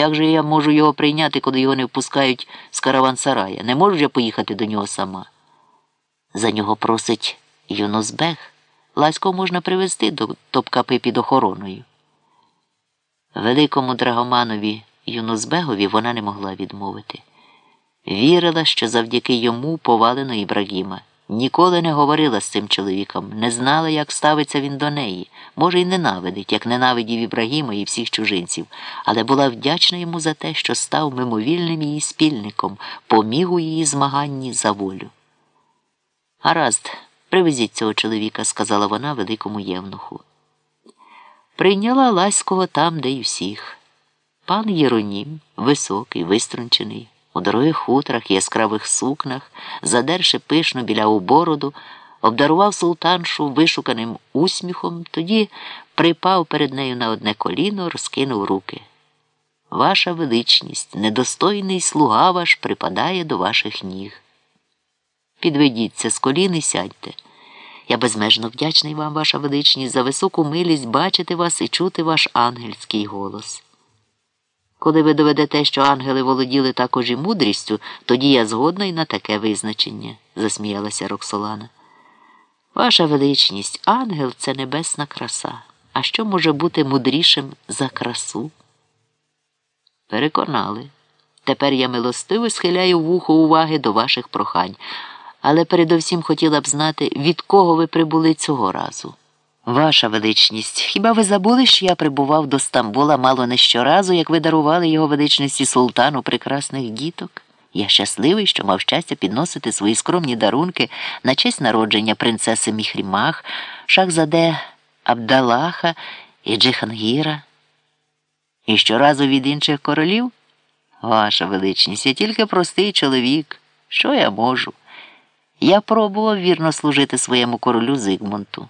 Як же я можу його прийняти, коли його не впускають з караван-сарая? Не можу я поїхати до нього сама. За нього просить Юнусбег. Ласько можна привезти до топкапи під охороною. Великому драгоманові Юнусбегові вона не могла відмовити. Вірила, що завдяки йому повалено Ібрагіма. Ніколи не говорила з цим чоловіком, не знала, як ставиться він до неї. Може, й ненавидить, як ненавидів Ібрагіма і всіх чужинців, але була вдячна йому за те, що став мимовільним її спільником, поміг у її змаганні за волю. Гаразд, привезіть цього чоловіка, сказала вона великому євнуху. Прийняла Ласького там, де й всіх. Пан Єронім, високий, виструнчений, у дорогих хутрах, яскравих сукнах, задерши пишно біля бороду, обдарував султаншу вишуканим усміхом, тоді припав перед нею на одне коліно, розкинув руки. Ваша величність, недостойний слуга ваш припадає до ваших ніг. Підведіться з колін і сядьте. Я безмежно вдячний вам, ваша величність, за високу милість бачити вас і чути ваш ангельський голос. Коли ви доведете, що ангели володіли також і мудрістю, тоді я згодна й на таке визначення, засміялася Роксолана. Ваша величність, ангел це небесна краса. А що може бути мудрішим за красу? Переконали. Тепер я милостиво схиляю вухо уваги до ваших прохань, але передовсім хотіла б знати, від кого ви прибули цього разу. Ваша величність, хіба ви забули, що я прибував до Стамбула мало не щоразу, як ви дарували його величності султану прекрасних діток? Я щасливий, що мав щастя підносити свої скромні дарунки на честь народження принцеси Міхрімах, Шахзаде Абдалаха і Джихангіра. І щоразу від інших королів? Ваша величність, я тільки простий чоловік. Що я можу? Я пробував вірно служити своєму королю Зигмунту.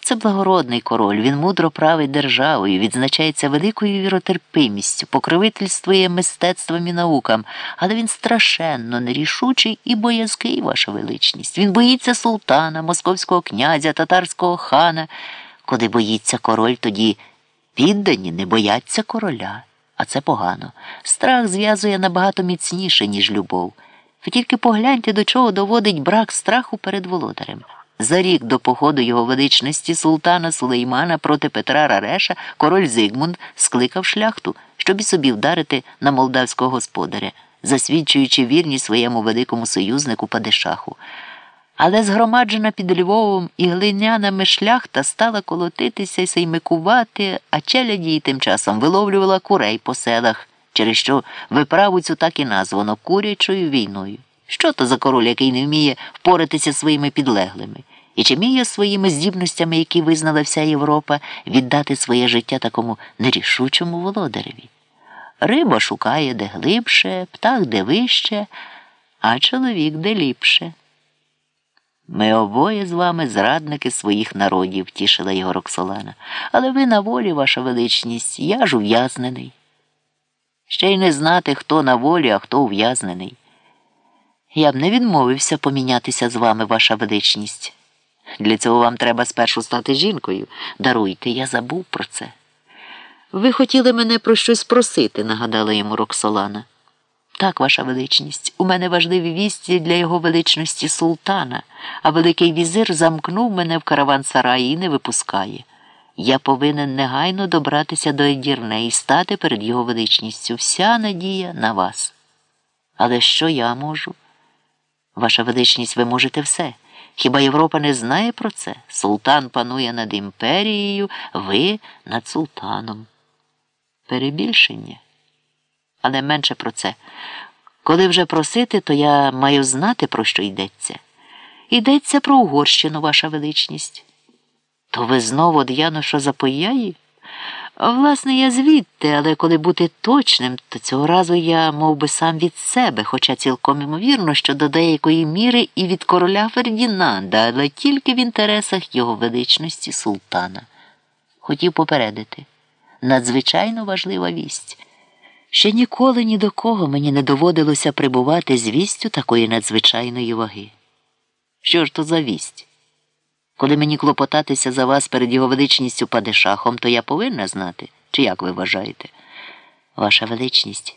Це благородний король, він мудро править державою, відзначається великою віротерпимістю, покровительствує мистецтвом і наукам, але він страшенно нерішучий і боязкий, ваша величність. Він боїться султана, московського князя, татарського хана. Коли боїться король, тоді піддані не бояться короля. А це погано. Страх зв'язує набагато міцніше, ніж любов. Ви тільки погляньте, до чого доводить брак страху перед володарем. За рік до походу його величності султана Сулеймана проти Петра Рареша король Зигмунд скликав шляхту, щоб і собі вдарити на молдавського господаря, засвідчуючи вірність своєму великому союзнику Падишаху. Але згромаджена під Львовом і глинянами шляхта стала колотитися й сеймикувати, а челяді тим часом виловлювала курей по селах, через що виправу цю так і названо курячою війною. Що то за король, який не вміє впоратися своїми підлеглими? І чи вміє своїми здібностями, які визнала вся Європа, віддати своє життя такому нерішучому володареві? Риба шукає де глибше, птах де вище, а чоловік де ліпше. Ми обоє з вами зрадники своїх народів, тішила його Роксолана. Але ви на волі, ваша величність, я ж ув'язнений. Ще й не знати, хто на волі, а хто ув'язнений. Я б не відмовився помінятися з вами, ваша величність. Для цього вам треба спершу стати жінкою. Даруйте, я забув про це. Ви хотіли мене про щось просити, нагадала йому Роксолана. Так, ваша величність, у мене важливі вісті для його величності султана, а великий візир замкнув мене в караван-сараї і не випускає. Я повинен негайно добратися до Едірне і стати перед його величністю. Вся надія на вас. Але що я можу? Ваша величність, ви можете все. Хіба Європа не знає про це? Султан панує над імперією, ви над султаном. Перебільшення. Але менше про це. Коли вже просити, то я маю знати, про що йдеться. Йдеться про Угорщину, ваша величність. То ви знову од Януша Запояї? Власне, я звідти, але коли бути точним, то цього разу я мов би, сам від себе, хоча цілком імовірно, що до деякої міри і від короля Фердінанда, але тільки в інтересах його величності султана. Хотів попередити надзвичайно важлива вість. Ще ніколи ні до кого мені не доводилося прибувати з вістю такої надзвичайної ваги. Що ж то за вість? Коли мені клопотатися за вас перед його величністю падишахом, то я повинна знати, чи як ви вважаєте? Ваша величність.